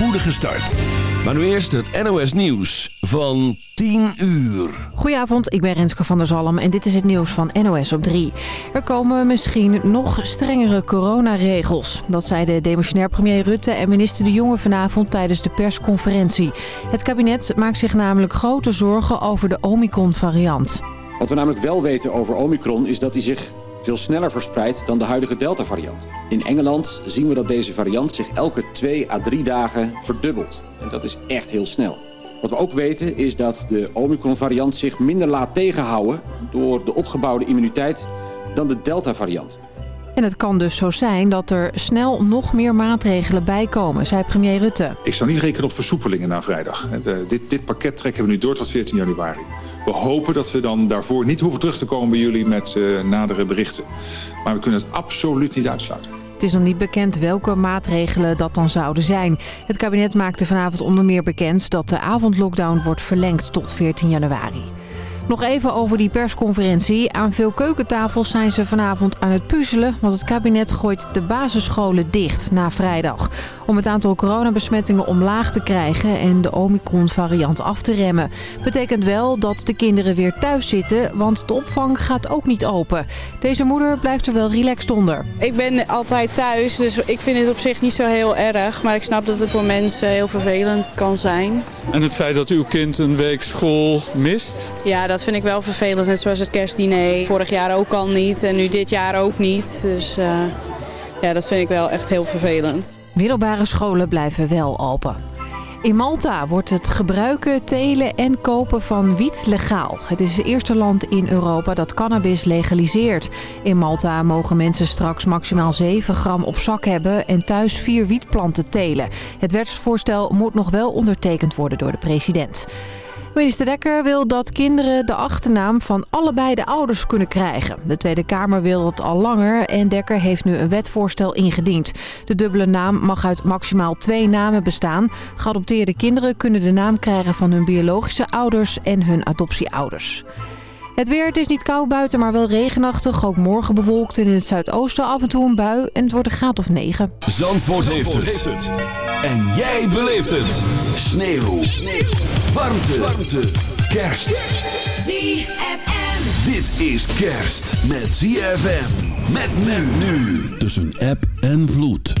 spoedige start. Maar nu eerst het NOS Nieuws van 10 uur. Goedenavond, ik ben Renske van der Zalm en dit is het nieuws van NOS op 3. Er komen misschien nog strengere coronaregels. Dat zeiden demissionair premier Rutte en minister De Jonge vanavond tijdens de persconferentie. Het kabinet maakt zich namelijk grote zorgen over de Omicron-variant. Wat we namelijk wel weten over Omicron is dat hij zich veel sneller verspreidt dan de huidige Delta-variant. In Engeland zien we dat deze variant zich elke twee à drie dagen verdubbelt. En dat is echt heel snel. Wat we ook weten is dat de Omicron-variant zich minder laat tegenhouden... door de opgebouwde immuniteit dan de Delta-variant. En het kan dus zo zijn dat er snel nog meer maatregelen bijkomen, zei premier Rutte. Ik zou niet rekenen op versoepelingen na vrijdag. Dit, dit pakket trekken we nu door tot 14 januari. We hopen dat we dan daarvoor niet hoeven terug te komen bij jullie met uh, nadere berichten. Maar we kunnen het absoluut niet uitsluiten. Het is nog niet bekend welke maatregelen dat dan zouden zijn. Het kabinet maakte vanavond onder meer bekend dat de avondlockdown wordt verlengd tot 14 januari. Nog even over die persconferentie. Aan veel keukentafels zijn ze vanavond aan het puzzelen... want het kabinet gooit de basisscholen dicht na vrijdag. Om het aantal coronabesmettingen omlaag te krijgen... en de Omicron-variant af te remmen. Betekent wel dat de kinderen weer thuis zitten... want de opvang gaat ook niet open. Deze moeder blijft er wel relaxed onder. Ik ben altijd thuis, dus ik vind het op zich niet zo heel erg. Maar ik snap dat het voor mensen heel vervelend kan zijn. En het feit dat uw kind een week school mist? Ja, dat vind ik wel vervelend. Net zoals het kerstdiner. Vorig jaar ook al niet en nu dit jaar ook niet. Dus uh, ja, dat vind ik wel echt heel vervelend. Middelbare scholen blijven wel open. In Malta wordt het gebruiken, telen en kopen van wiet legaal. Het is het eerste land in Europa dat cannabis legaliseert. In Malta mogen mensen straks maximaal 7 gram op zak hebben en thuis vier wietplanten telen. Het wetsvoorstel moet nog wel ondertekend worden door de president. Minister Dekker wil dat kinderen de achternaam van allebei de ouders kunnen krijgen. De Tweede Kamer wil dat al langer en Dekker heeft nu een wetvoorstel ingediend. De dubbele naam mag uit maximaal twee namen bestaan. Geadopteerde kinderen kunnen de naam krijgen van hun biologische ouders en hun adoptieouders. Het weer, het is niet koud buiten, maar wel regenachtig. Ook morgen bewolkt in het zuidoosten af en toe een bui. En het wordt een graad of 9. Zandvoort, heeft, het. En jij beleeft het. Sneeuw. Sneeuw. Warmte. Warmte. Kerst. ZFM. Dit is kerst met ZFM. Met men nu. Tussen app en vloed.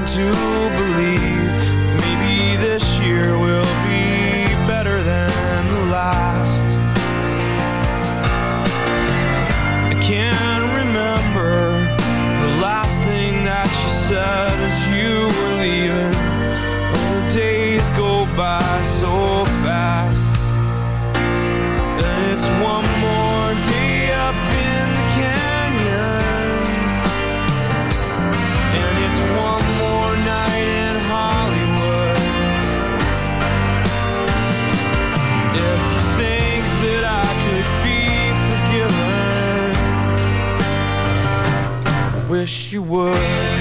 to wish you would.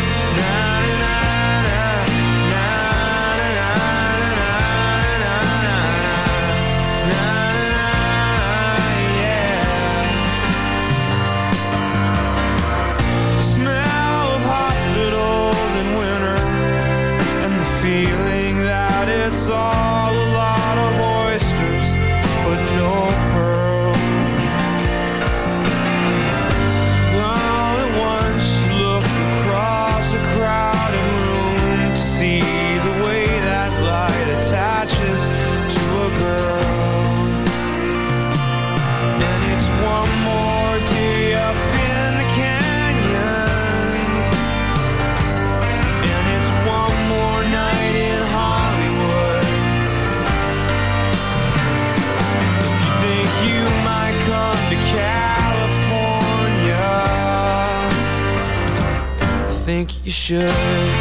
Should.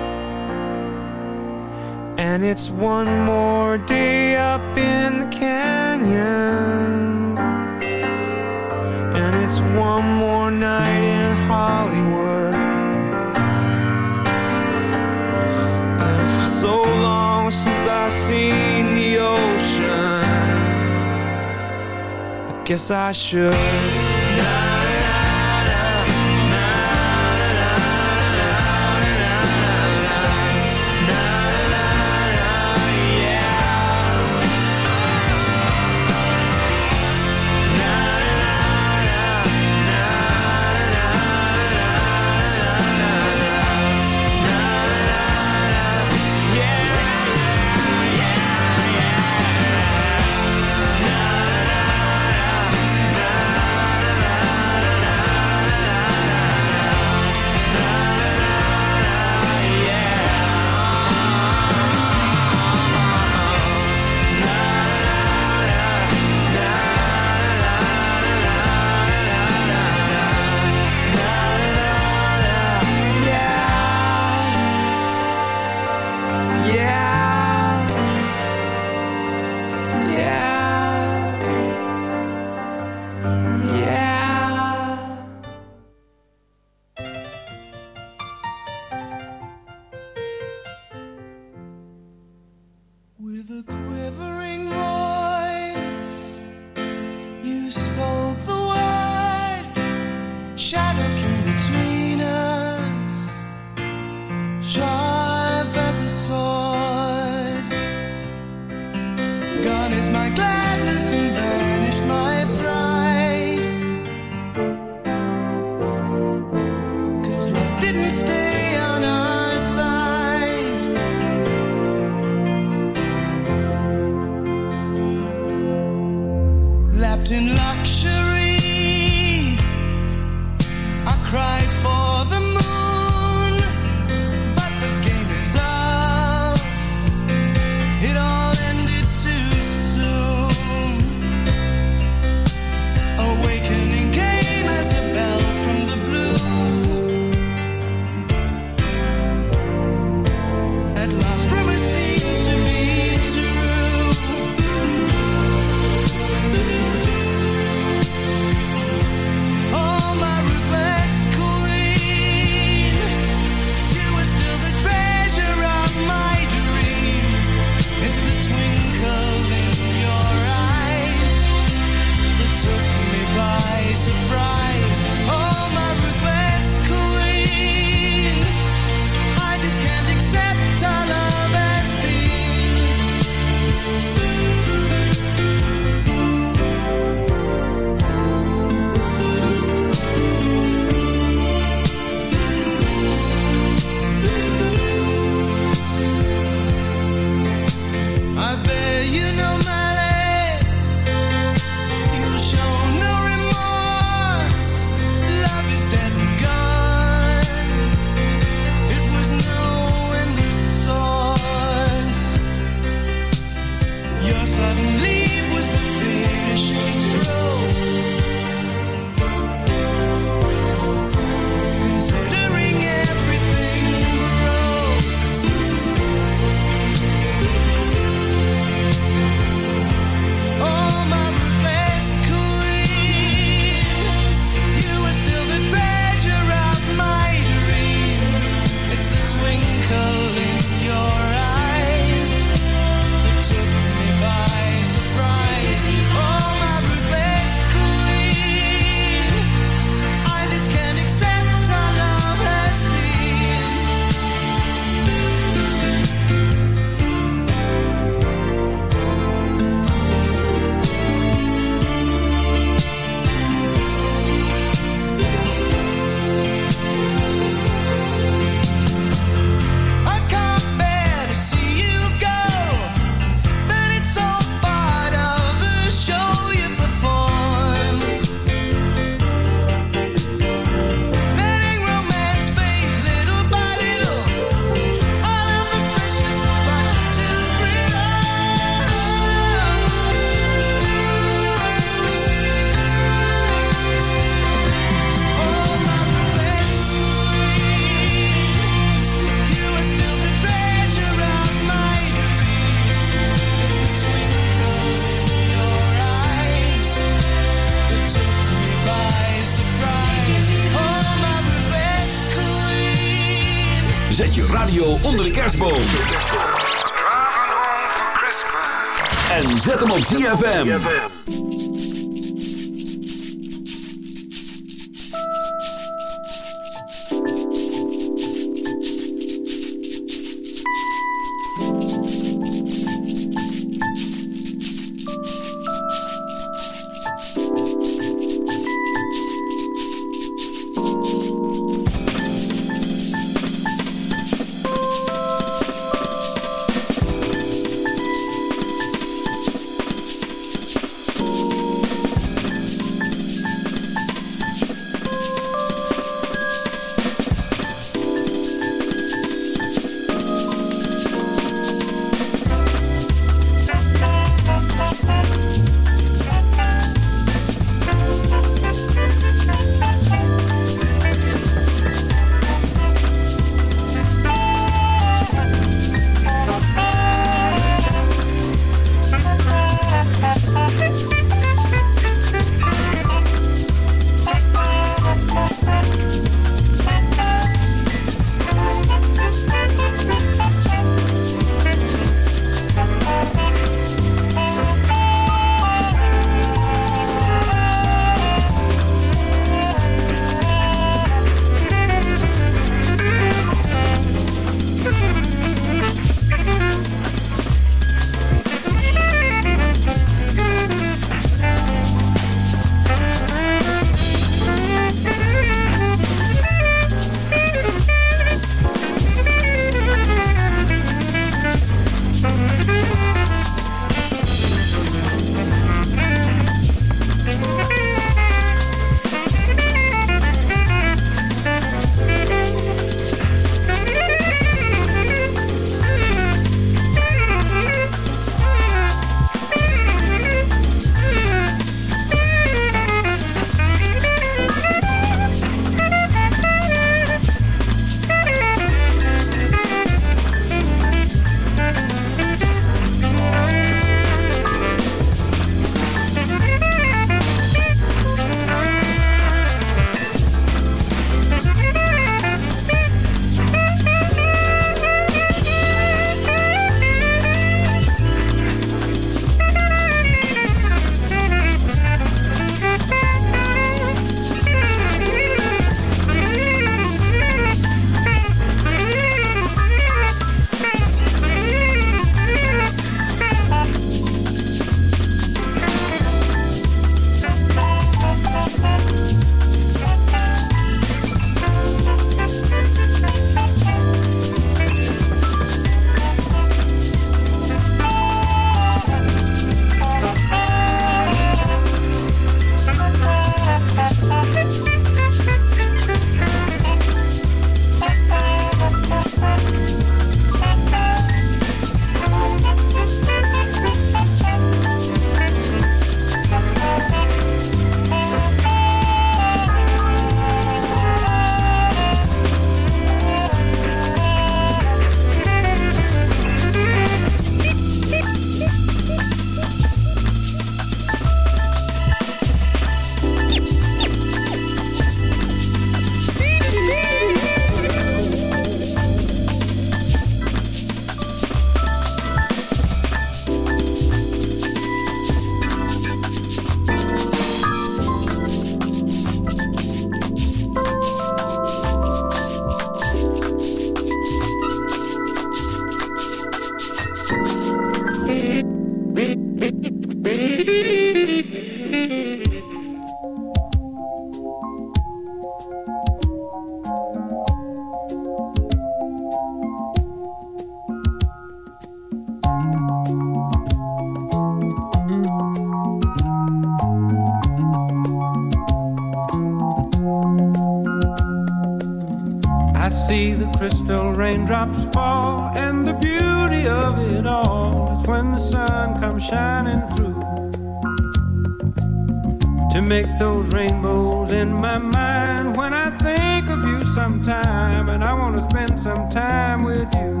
sometime, and I want to spend some time with you.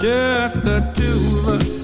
Just the two of us.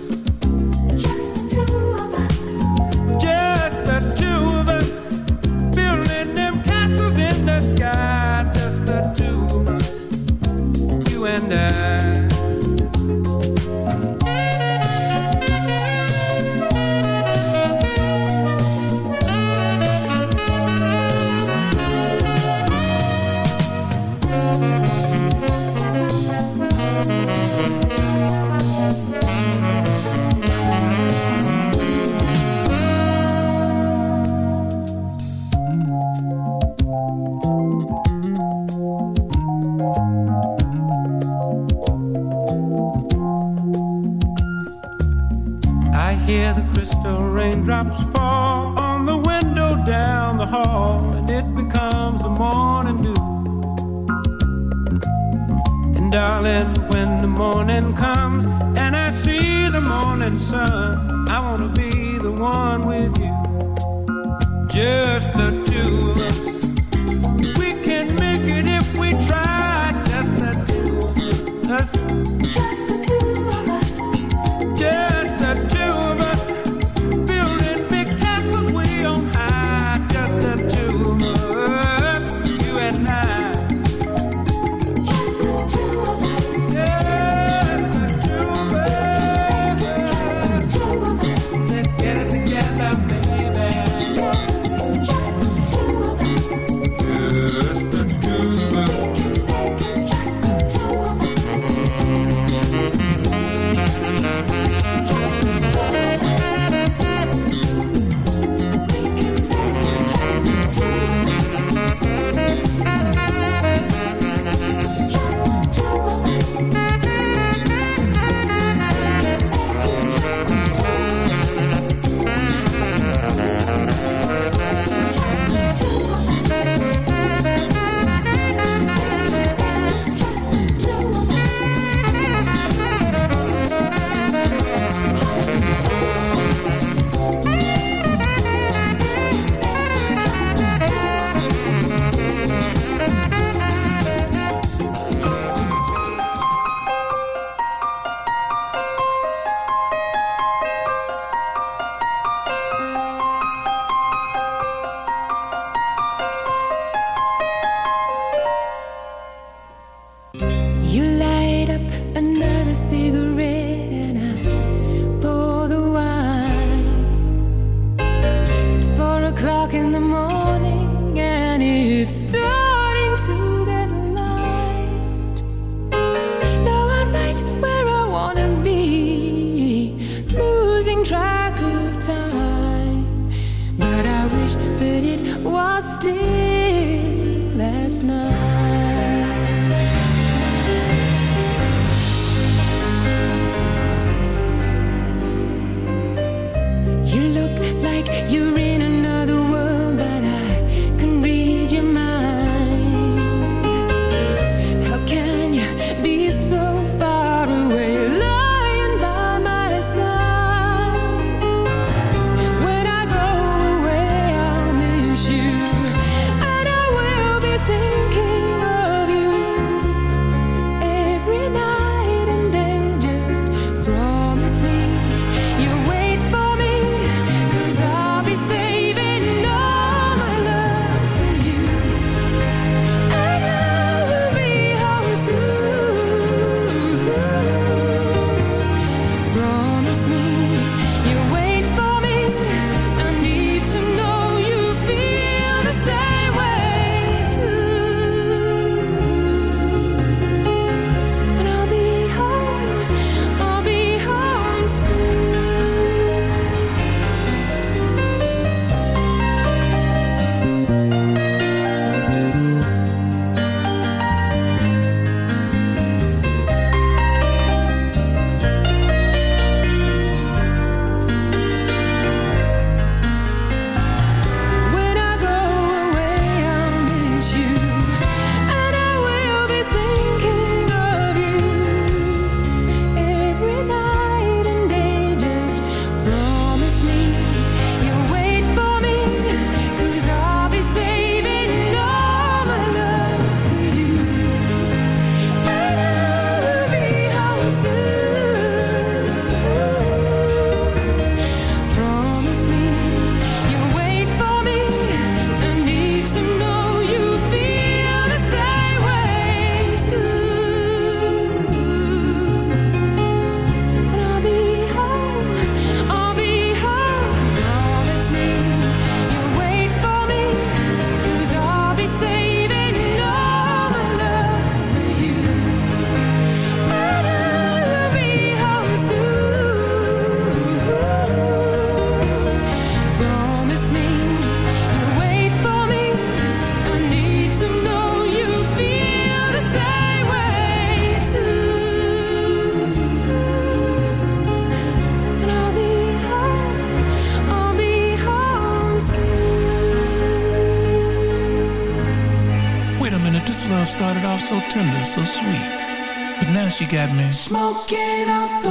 sun. I wanna be the one got me. Smoking out the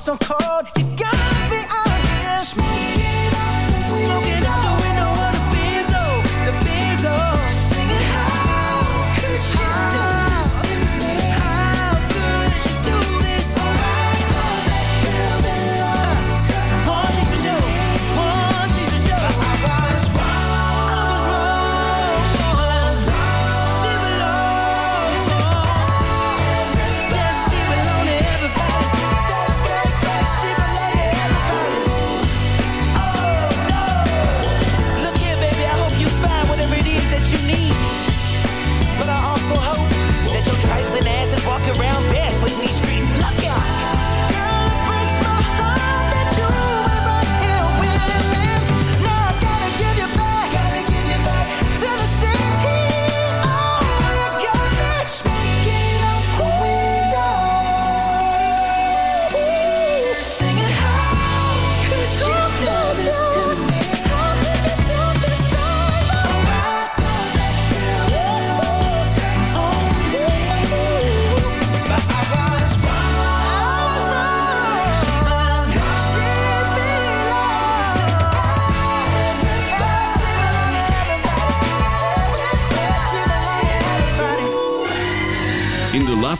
so cold.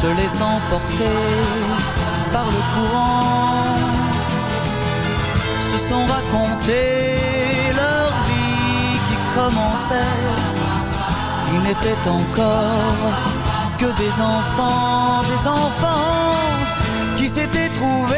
se laissant porter par le courant, se sont racontés leur vie qui commençait. Ils n'étaient encore que des enfants, des enfants qui s'étaient trouvés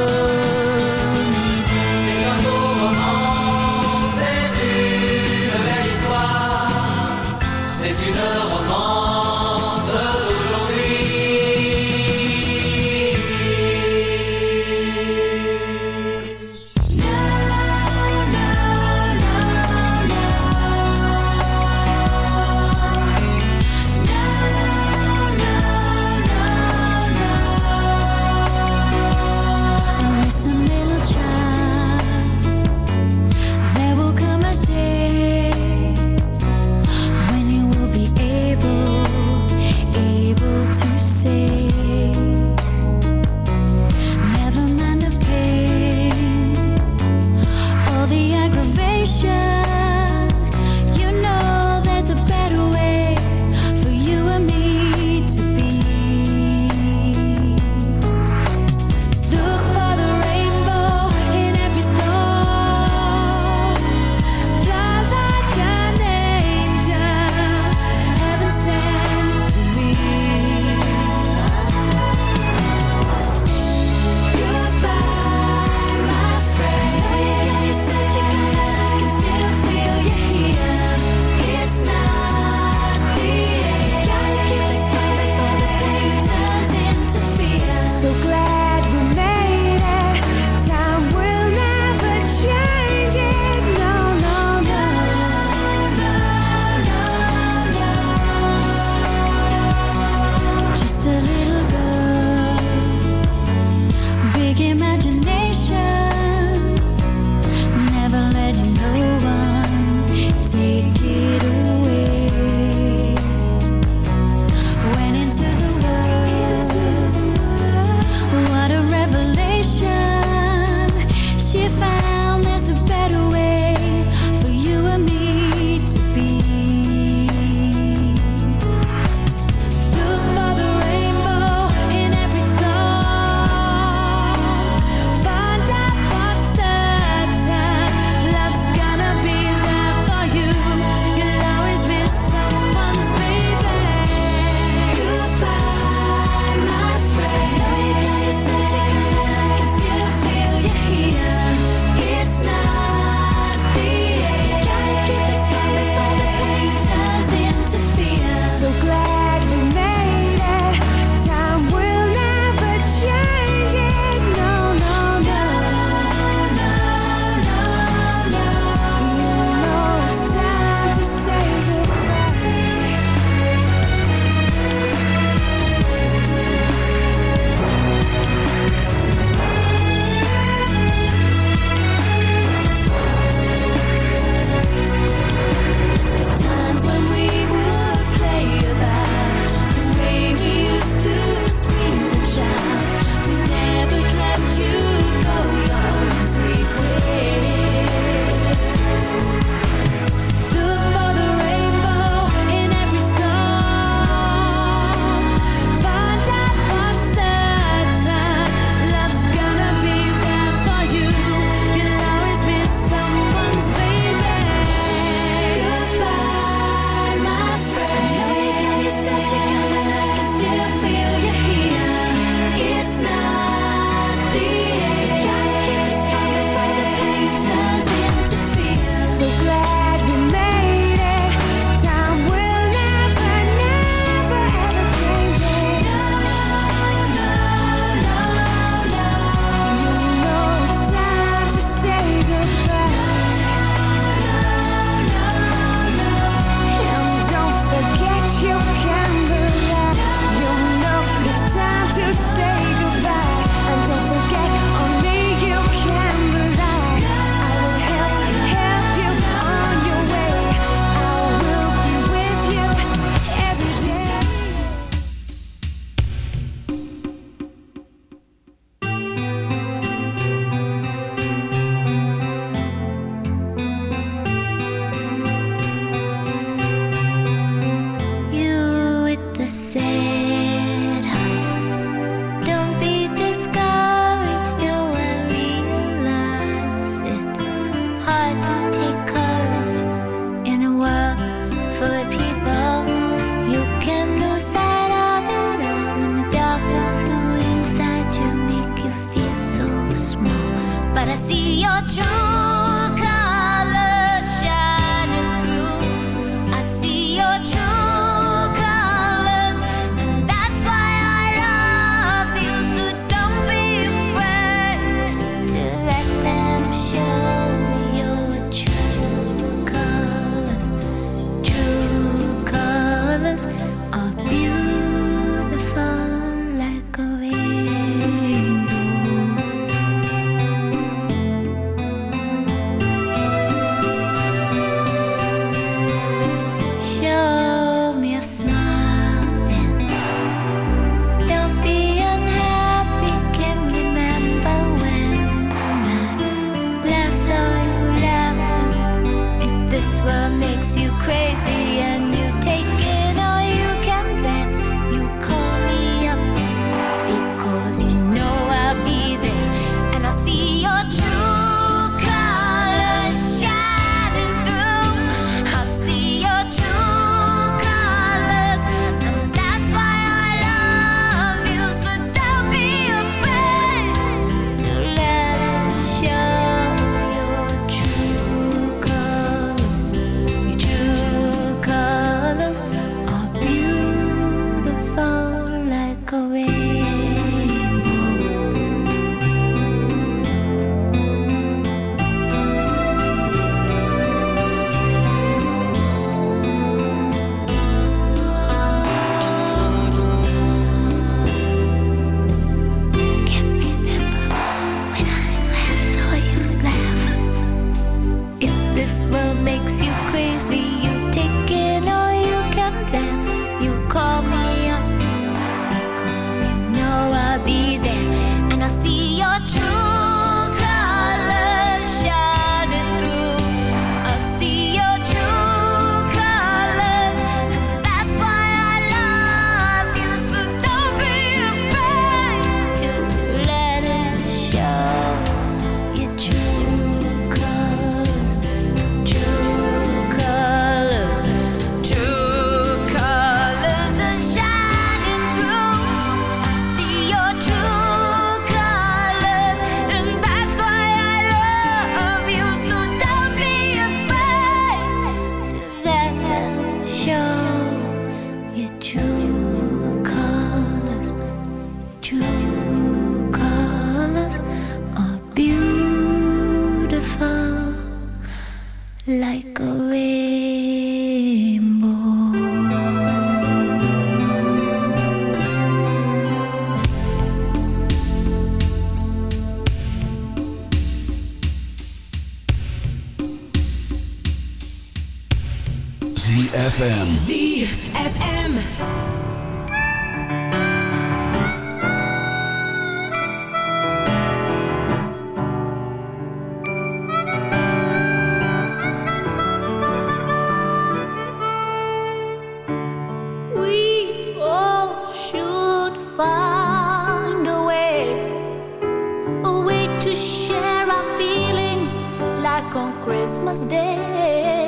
was day.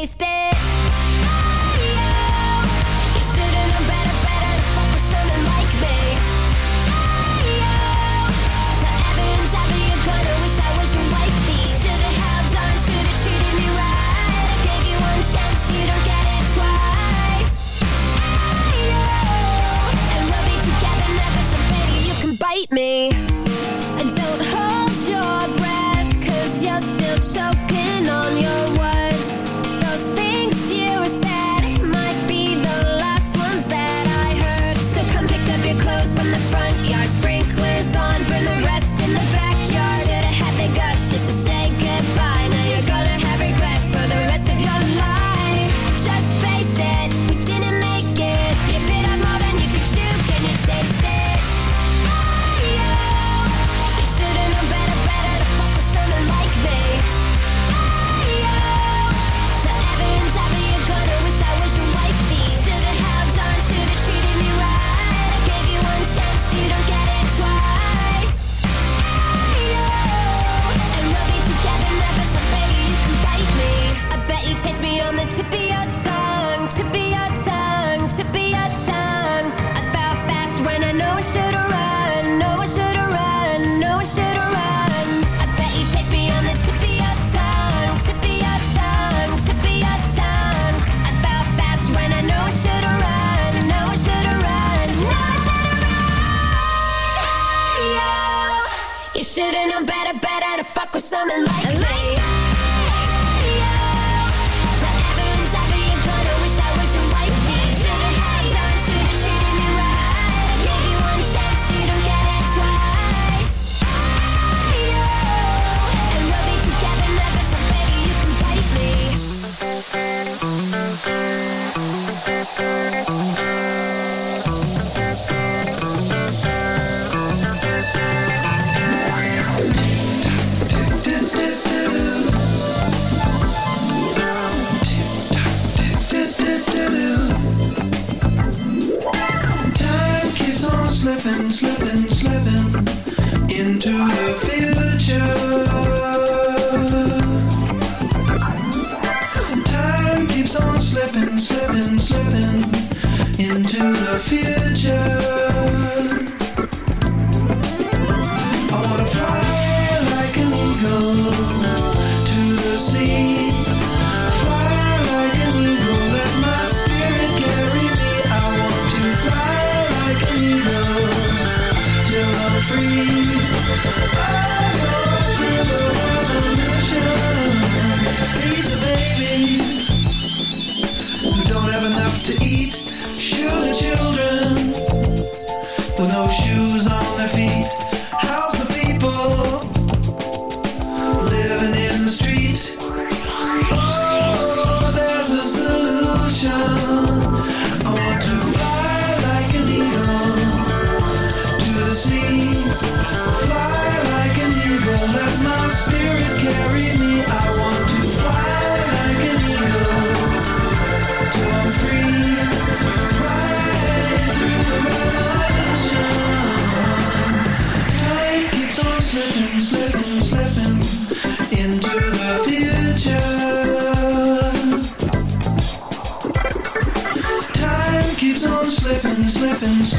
It?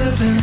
to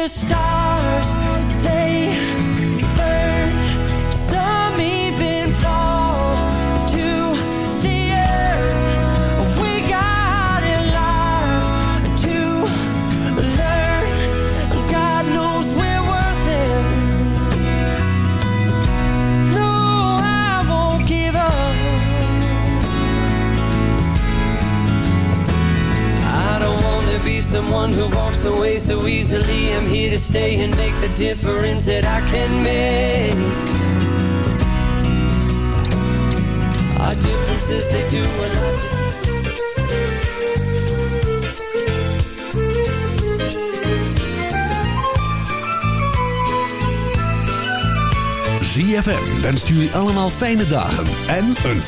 the stars, they someone who walks away so easily. I'm here to stay and make the difference that I can make. Our differences, they do what I. ZFM wenst jullie allemaal fijne dagen en een voor